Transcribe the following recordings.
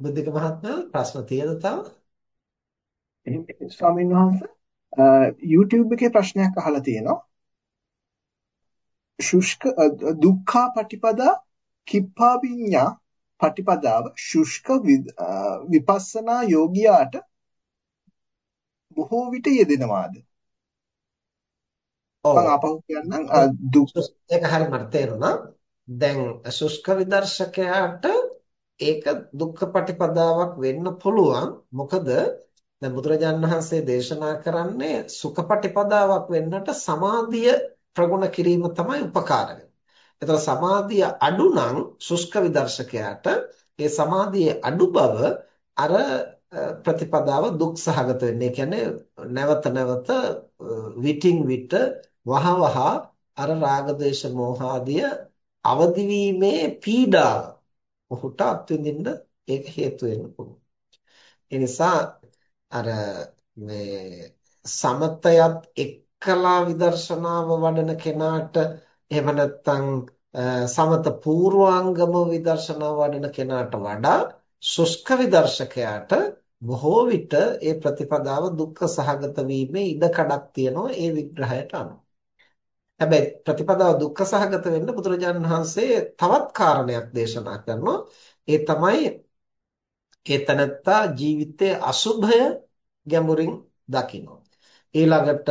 බුද්ධික මහත්මයා ප්‍රශ්න තියෙද තව? එහෙනම් ස්වාමීන් වහන්සේ YouTube එකේ ප්‍රශ්නයක් අහලා තියෙනවා. ශුෂ්ක දුක්ඛා පටිපදා කිප්පා විඤ්ඤා පටිපදාව ශුෂ්ක විපස්සනා යෝගියාට බොහෝ විට යෙදෙනවාද? ඔව්. මම අපහු කියන්නම් දුක් ඒක හරි මට තේරුණා. දැන් ශුෂ්ක විදර්ශකයාට ඒක දුක්ඛ පටිපදාවක් වෙන්න පුළුවන්. මොකද දැන් බුදුරජාණන් වහන්සේ දේශනා කරන්නේ සුඛ පටිපදාවක් වෙන්නට සමාධිය ප්‍රගුණ කිරීම තමයි උපකාර වෙන්නේ. එතකොට සමාධිය අඩු නම් ශුෂ්ක විදර්ශකයාට ඒ සමාධියේ අඩු බව අර ප්‍රතිපදාව දුක් සහගත වෙන්නේ. කියන්නේ නැවත නැවත විටින් විට වහවහ අර රාග දේශ මොහ ආදිය අවදි වීමේ පීඩාව ඔහුට අත්විඳින්න ඒක හේතු වෙන්න පුළුවන්. ඒ නිසා අර මේ සමතයත් එක්කලා විදර්ශනාව වඩන කෙනාට එහෙම නැත්නම් සමත පූර්වාංගම විදර්ශනාව වඩන කෙනාට වඩා ශුෂ්ක විදර්ශකයාට බොහෝ විට ඒ ප්‍රතිපදාව දුක්ඛ සහගත වීමේ ඉඩ කඩක් තියෙනවා ඒ විග්‍රහයට අනුව. හැබැයි ප්‍රතිපදාව දුක්ඛ සහගත වෙන්න බුදුරජාණන් වහන්සේ තවත් කාරණයක් දේශනා කරනවා. ඒ තමයි ඒතනත්තා ජීවිතයේ අසුභය ගැඹුරින් දකිනවා. ඊළඟට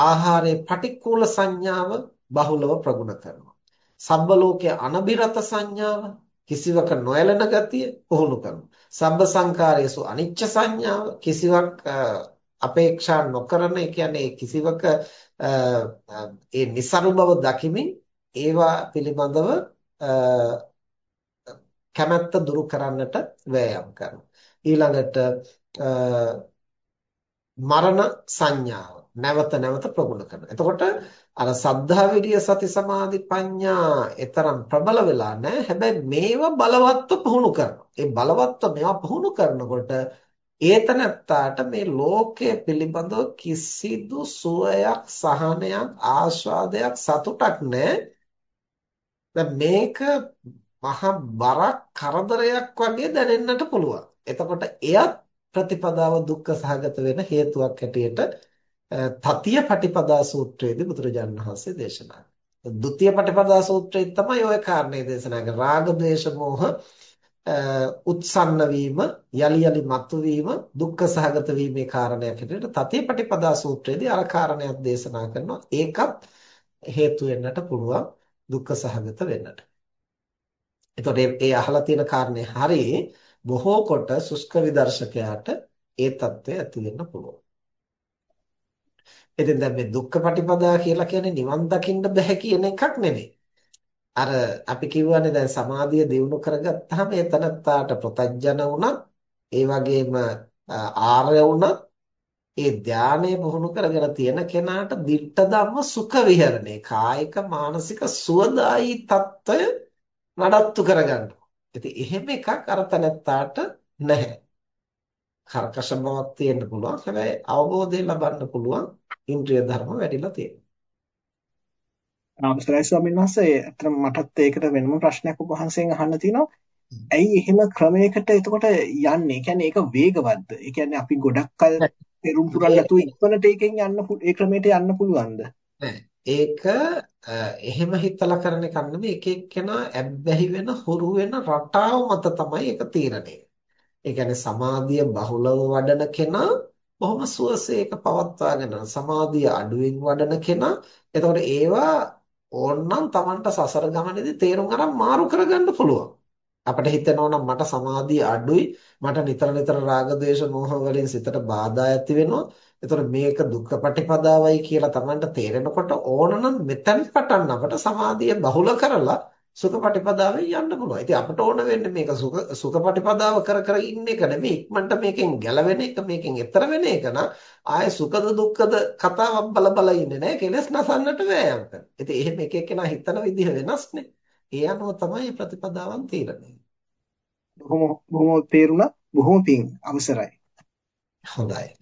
ආහාරයේ පටික්කුල සංඥාව බහුලව ප්‍රගුණ කරනවා. සබ්බ ලෝකයේ අනබිරත සංඥාව කිසිවක නොයලන ගතිය පුහුණු කරනවා. සබ්බ සංකාරයේසු අනිච්ච සංඥාව කිසිවක් අපේක්ෂා නොකරන ඒ කියන්නේ කිසිවක ඒ નિસරු බව දකිමින් ඒවා පිළිබඳව කැමැත්ත දුරු කරන්නට වෑයම් කරනවා. ඊළඟට මරණ සංඥාව නැවත නැවත ප්‍රගුණ කරනවා. එතකොට අර සද්ධා විරිය සති සමාධි ප්‍රඥා ඊතරම් ප්‍රබල වෙලා නැහැ. හැබැයි මේවා බලවත්ව පුහුණු කරනවා. ඒ බලවත්ව මේවා පුහුණු කරනකොට ඒතනත්තාට මේ ලෝකය පිළිබඳව කිසිදු සුවයක් සහනයක් ආස්වාදයක් සතුටක් නැහැ මේක මහ බරක් කරදරයක් වගේ දැනෙන්නට පුළුවන් එතකොට එයත් ප්‍රතිපදාව දුක්ඛ සහගත වෙන හේතුවක් හැටියට තතිය පටිපදා සූත්‍රයේදී බුදුරජාණන් වහන්සේ දේශනා කළා. ဒုတိ ය පටිපදා සූත්‍රයේ තමයි ওই කාරණේ දේශනා කරන්නේ. රාග, ද්වේෂ, මෝහ උත්සන්න වීම යලි යලි මතුවීම දුක්ඛ සහගත වීමේ කාරණයක් හැටියට තතිපටිපදා සූත්‍රයේදී අර කාරණයක් දේශනා කරනවා ඒකත් හේතු වෙන්නට පුළුවන් දුක්ඛ සහගත වෙන්නට. එතකොට ඒ අහලා තියෙන කාරණේ හරි බොහෝ කොට සුස්ක විදර්ශකයාට ඒ తත්වය ඇති වෙන්න පුළුවන්. ඉතින් දැන් මේ දුක්ඛ පටිපදා කියලා කියන්නේ නිවන් දකින්න බෑ කියන එකක් නෙමෙයි. අර අපි කියවනේ දැන් සමාධිය දියුණු කරගත්තාම ඒ තනත්තාට ප්‍රතජන වුණත් ඒ වගේම ආර්ය වුණත් ඒ ධානය පුහුණු කරගෙන තියෙන කෙනාට ditta ධම්ම සුඛ විහරණේ කායික මානසික සුවදායි తত্ত্বය නඩත්තු කරගන්නවා. ඉතින් එහෙම එකක් අර තනත්තාට නැහැ. කර්කශ බවක් තියෙන්න පුළුවන්. හැබැයි අවබෝධය ලබන්න පුළුවන් ඉන්ද්‍රිය ධර්ම වැඩිලා තියෙනවා. අවසරයි ස්වාමීන් වහන්සේ අතන මටත් ඒකට වෙනම ප්‍රශ්නයක් ඔබ වහන්සේගෙන් අහන්න තියෙනවා. ඇයි එහෙම ක්‍රමයකට එතකොට යන්නේ? කියන්නේ ඒක වේගවත්ද? ඒ කියන්නේ අපි ගොඩක් කල් පෙරුම් පුරන් නැතුව ඉක්මනට ඒකෙන් යන්න ඒ ක්‍රමයට යන්න පුළුවන්ද? ඒක එහෙම හිතලා කරන එකක් නෙමෙයි එක එක්කෙනා ඇබ්බැහි වෙන හුරු වෙන රටාව මත තමයි ඒක තීරණය. ඒ කියන්නේ සමාධිය බහුලව වඩන කෙනා බොහොම සුවසේ ඒක පවත්වාගෙන සමාධිය අඩුවෙන් වඩන කෙනා එතකොට ඒවා ඕනනම් Tamanට සසර ගමනේදී තේරුම් අරන් මාරු කරගන්න පුළුවන්. අපිට හිතෙනවා නම් මට සමාධිය අඩුයි මට නිතර නිතර රාග ద్వේෂ මෝහ වලින් සිතට බාධා ඇති වෙනවා. ඒතකොට මේක දුක්ඛ පටිපදාවයි කියලා Tamanට තේරෙනකොට ඕනනම් මෙතන පටන් අපට සමාධිය බහුල කරලා සුඛපටිපදාවෙන් යන්න පුළුවන්. ඉතින් අපට ඕන වෙන්නේ මේක සුඛ සුඛපටිපදාව කර කර ඉන්න එක නෙමෙයි. ඉක්මනට මේකෙන් ගැලවෙන එක, මේකෙන් එතර වෙන එක නම් ආයේ සුඛද දුක්ඛද කතාවක් බල බල ඉන්නේ නැහැ. කෙලස් නසන්නට වෑයම් කරන. ඉතින් එහෙම එක එකනා හිතන විදිහ වෙනස්නේ. ඒ අනුව තමයි ප්‍රතිපදාවන් තීරණය. බොහොම බොහොම තේරුණා. බොහොම පිං අවසරයි. හොඳයි.